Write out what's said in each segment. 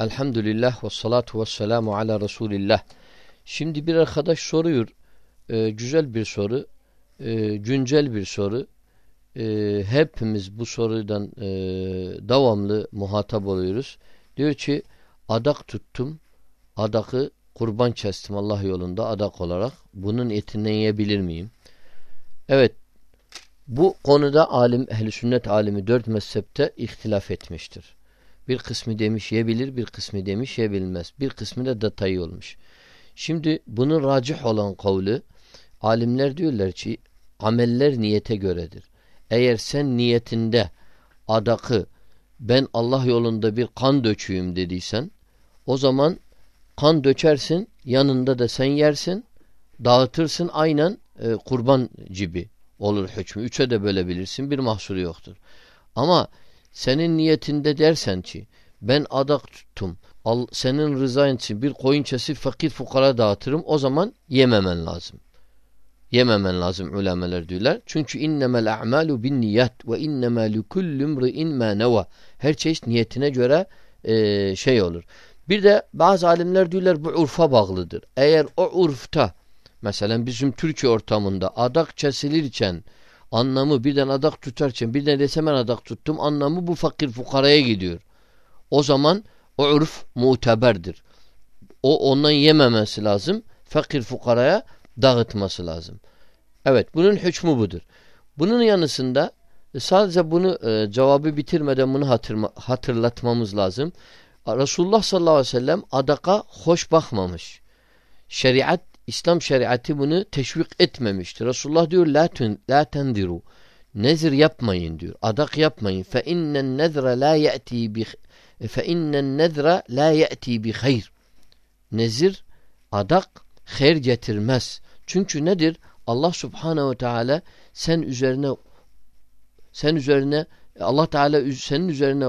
Elhamdülillah ve salatu ve selamu ala Resulillah. Şimdi bir arkadaş soruyor. E, güzel bir soru. E, güncel bir soru. E, hepimiz bu sorudan e, devamlı muhatap oluyoruz. Diyor ki adak tuttum. Adakı kurban kestim Allah yolunda adak olarak. Bunun etinden yiyebilir miyim? Evet. Bu konuda alim, ehli sünnet alimi dört mezhepte ihtilaf etmiştir. Bir kısmı demiş yebilir, bir kısmı demiş yebilmez. Bir kısmı da detayı olmuş. Şimdi bunun racih olan kavli alimler diyorlar ki ameller niyete göredir. Eğer sen niyetinde adakı ben Allah yolunda bir kan döçüyüm dediysen o zaman kan döçersin yanında da sen yersin dağıtırsın aynen e, kurban gibi olur hükmü. Üçe de bölebilirsin bir mahsuru yoktur. Ama senin niyetinde dersen ki ben adak tuttum. Al, senin rızan için bir koyun kesip fakir fukara dağıtırım. O zaman yememen lazım. Yememen lazım ulemeler diyorlar. Çünkü innemel a'malu bin niyet ve innemel likulli imri'in ma neva. Her çeşit niyetine göre e, şey olur. Bir de bazı alimler diyorlar bu urfa bağlıdır. Eğer o urfta mesela bizim Türkiye ortamında adak kesilirken anlamı birden adak tutarken birden desem ben adak tuttum anlamı bu fakir fukaraya gidiyor. O zaman o urf muteberdir. O ondan yememesi lazım. Fakir fukaraya dağıtması lazım. Evet bunun hükmü budur. Bunun yanısında sadece bunu e, cevabı bitirmeden bunu hatırma, hatırlatmamız lazım. Resulullah sallallahu aleyhi ve sellem adaka hoş bakmamış. Şeriat İslam şeriatı bunu teşvik etmemiştir. Resulullah diyor la, tun, la tendiru. Nezir yapmayın diyor. Adak yapmayın. Fe innen nezre la ye'ti bi fe innen nezre la ye'ti bi hayr. Nezir adak hayır getirmez. Çünkü nedir? Allah Subhanahu ve Teala sen üzerine sen üzerine Allah Teala senin üzerine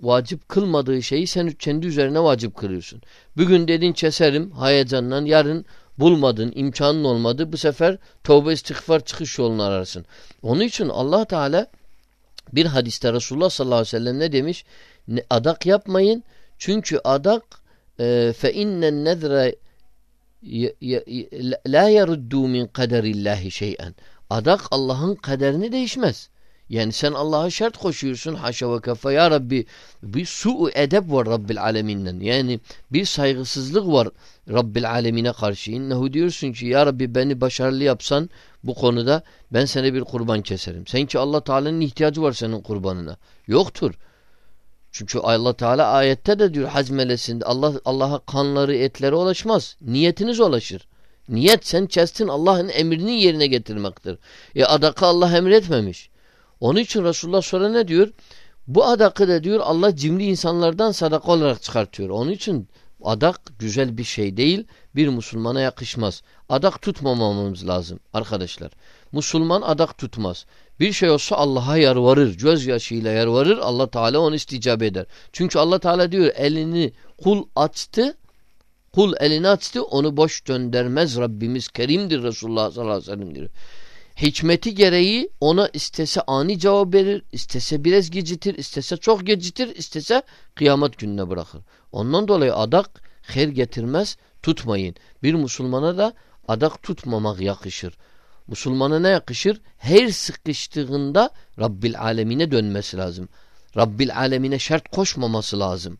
vacip kılmadığı şeyi sen kendi üzerine vacip kılıyorsun. Bugün dedin keserim heyecanla yarın bulmadın, imkanın olmadı. Bu sefer tövbe istiğfar çıkış yolunu ararsın. Onun için Allah Teala bir hadiste Resulullah sallallahu aleyhi ve sellem ne demiş? Adak yapmayın. Çünkü adak e, fe innen nezre la yeruddu min kaderillahi şey'en. Adak Allah'ın kaderini değişmez. Yani sen Allah'a şart koşuyorsun haşa ve kafa ya Rabbi bir su'u edep var Rabbil aleminden. Yani bir saygısızlık var Rabbil alemine karşı. İnnehu diyorsun ki ya Rabbi beni başarılı yapsan bu konuda ben sana bir kurban keserim. Sen ki Allah Teala'nın ihtiyacı var senin kurbanına. Yoktur. Çünkü Allah Teala ayette de diyor hazmelesinde Allah Allah'a kanları etleri ulaşmaz. Niyetiniz ulaşır. Niyet sen kestin Allah'ın emrini yerine getirmektir. E adaka Allah emretmemiş. Onun için Resulullah sonra ne diyor? Bu adakı da diyor Allah cimri insanlardan sadaka olarak çıkartıyor. Onun için adak güzel bir şey değil. Bir Müslümana yakışmaz. Adak tutmamamız lazım arkadaşlar. Müslüman adak tutmaz. Bir şey olsa Allah'a yarvarır. Gözyaşıyla yarvarır. Allah Teala onu isticap eder. Çünkü Allah Teala diyor elini kul açtı. Kul elini açtı onu boş göndermez. Rabbimiz kerimdir Resulullah sallallahu aleyhi ve sellem diyor hikmeti gereği ona istese ani cevap verir, istese biraz gecitir, istese çok gecitir, istese kıyamet gününe bırakır. Ondan dolayı adak her getirmez, tutmayın. Bir Müslümana da adak tutmamak yakışır. Müslümana ne yakışır? Her sıkıştığında Rabbil alemine dönmesi lazım. Rabbil alemine şart koşmaması lazım.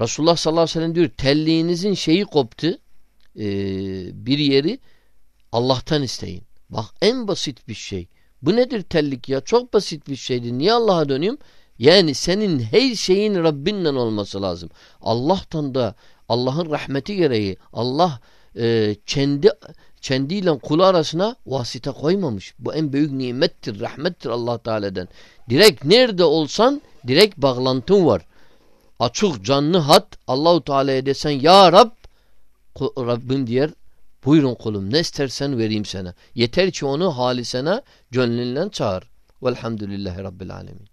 Resulullah sallallahu aleyhi ve sellem diyor telliğinizin şeyi koptu e, bir yeri Allah'tan isteyin. Bak en basit bir şey. Bu nedir tellik ya? Çok basit bir şeydir. Niye Allah'a dönüyorum? Yani senin her şeyin Rabbinden olması lazım. Allah'tan da Allah'ın rahmeti gereği Allah e, kendi kendiyle kulu arasına vasita koymamış. Bu en büyük nimettir, rahmettir Allah Teala'dan. Direkt nerede olsan direkt bağlantın var. Açık canlı hat Allahu Teala'ya desen ya Rab Rabbim diyer Buyurun kulum ne istersen vereyim sana. Yeter ki onu halisene gönlünden çağır. Velhamdülillahi Rabbil Alemin.